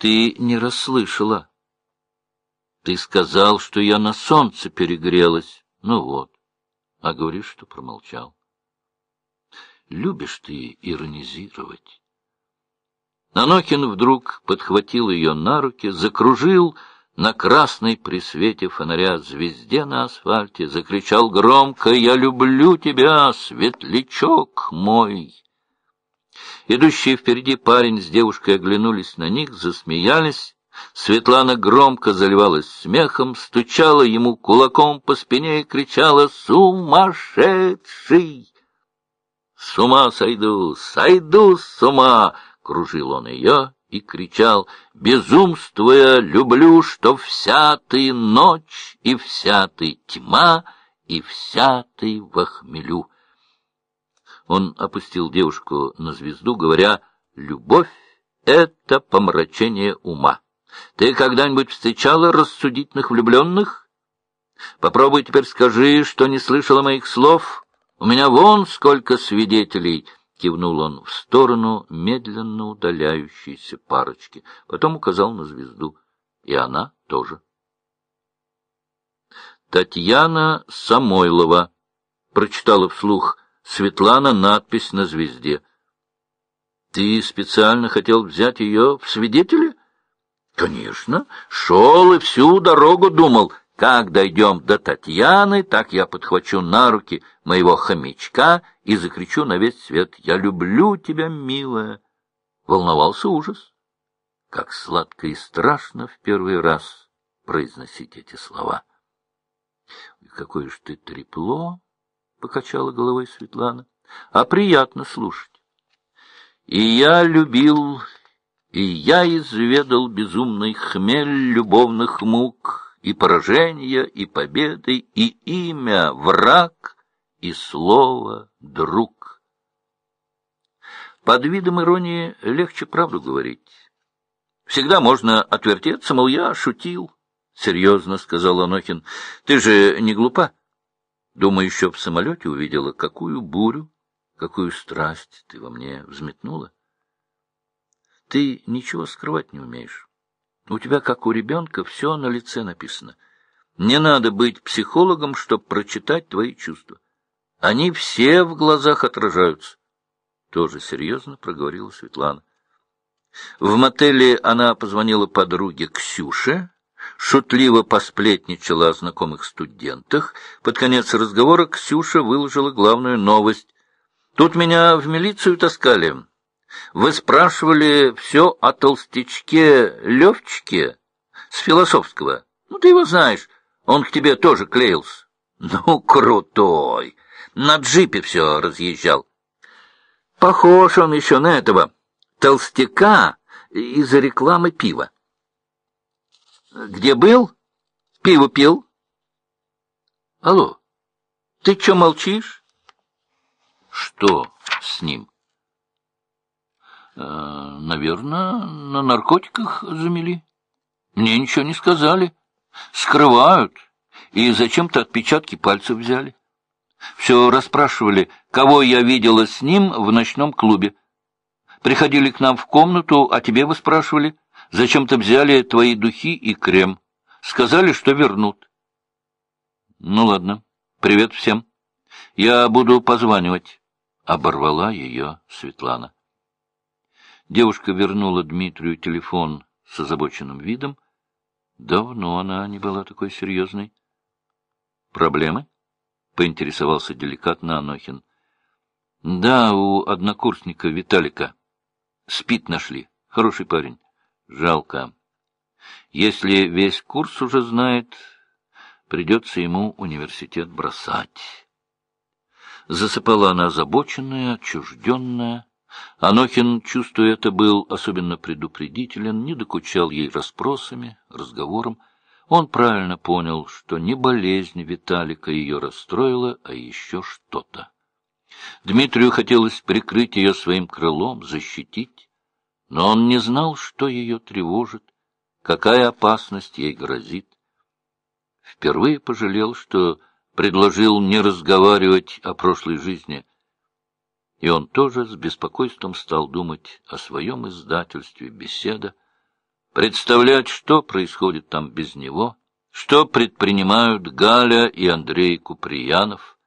Ты не расслышала. Ты сказал, что я на солнце перегрелась. Ну вот. А говоришь, что промолчал. Любишь ты иронизировать. Нанокин вдруг подхватил ее на руки, закружил на красной при свете фонаря звезде на асфальте, закричал громко «Я люблю тебя, светлячок мой!» Идущие впереди парень с девушкой оглянулись на них, засмеялись. Светлана громко заливалась смехом, стучала ему кулаком по спине и кричала «Сумасшедший!» «С ума сойду! Сойду с ума!» — кружил он ее и кричал, безумствуя, люблю, что вся ты ночь, и вся ты тьма, и вся ты во хмелю. Он опустил девушку на звезду, говоря, «Любовь — это помрачение ума. Ты когда-нибудь встречала рассудительных влюбленных? Попробуй теперь скажи, что не слышала моих слов. У меня вон сколько свидетелей!» Кивнул он в сторону медленно удаляющейся парочки, потом указал на звезду. И она тоже. Татьяна Самойлова прочитала вслух Светлана надпись на звезде. — Ты специально хотел взять ее в свидетели? — Конечно. Шел и всю дорогу думал, как дойдем до Татьяны, так я подхвачу на руки моего хомячка и закричу на весь свет «Я люблю тебя, милая!» Волновался ужас. Как сладко и страшно в первый раз произносить эти слова. — Какое ж ты трепло! — покачала головой Светлана. — А приятно слушать. И я любил, и я изведал безумный хмель любовных мук, и поражения, и победы, и имя враг, и слово друг. Под видом иронии легче правду говорить. Всегда можно отвертеться, мол, я шутил. — серьезно сказал Анохин. — Ты же не глупа? Думаю, еще в самолете увидела, какую бурю, какую страсть ты во мне взметнула. Ты ничего скрывать не умеешь. У тебя, как у ребенка, все на лице написано. Не надо быть психологом, чтобы прочитать твои чувства. Они все в глазах отражаются. Тоже серьезно проговорила Светлана. В мотеле она позвонила подруге Ксюше, шутливо посплетничала о знакомых студентах. Под конец разговора Ксюша выложила главную новость. «Тут меня в милицию таскали. Вы спрашивали все о толстячке Левчике с философского. Ну, ты его знаешь, он к тебе тоже клеился. Ну, крутой! На джипе все разъезжал. Похож он еще на этого толстяка из-за рекламы пива. Где был? Пиво пил? Алло, ты что молчишь? Что с ним? Э, наверное, на наркотиках замели. Мне ничего не сказали. Скрывают. И зачем-то отпечатки пальцев взяли. Все расспрашивали, кого я видела с ним в ночном клубе. Приходили к нам в комнату, а тебе вы спрашивали, Зачем-то взяли твои духи и крем. Сказали, что вернут. Ну, ладно. Привет всем. Я буду позванивать. Оборвала ее Светлана. Девушка вернула Дмитрию телефон с озабоченным видом. Давно она не была такой серьезной. Проблемы? Поинтересовался деликатно Анохин. Да, у однокурсника Виталика. Спит нашли. Хороший парень. Жалко. Если весь курс уже знает, придется ему университет бросать. Засыпала она озабоченная, отчужденная. Анохин, чувствуя это, был особенно предупредителен, не докучал ей расспросами, разговором. Он правильно понял, что не болезнь Виталика ее расстроила, а еще что-то. Дмитрию хотелось прикрыть ее своим крылом, защитить. Но он не знал, что ее тревожит, какая опасность ей грозит. Впервые пожалел, что предложил не разговаривать о прошлой жизни, и он тоже с беспокойством стал думать о своем издательстве «Беседа», представлять, что происходит там без него, что предпринимают Галя и Андрей Куприянов.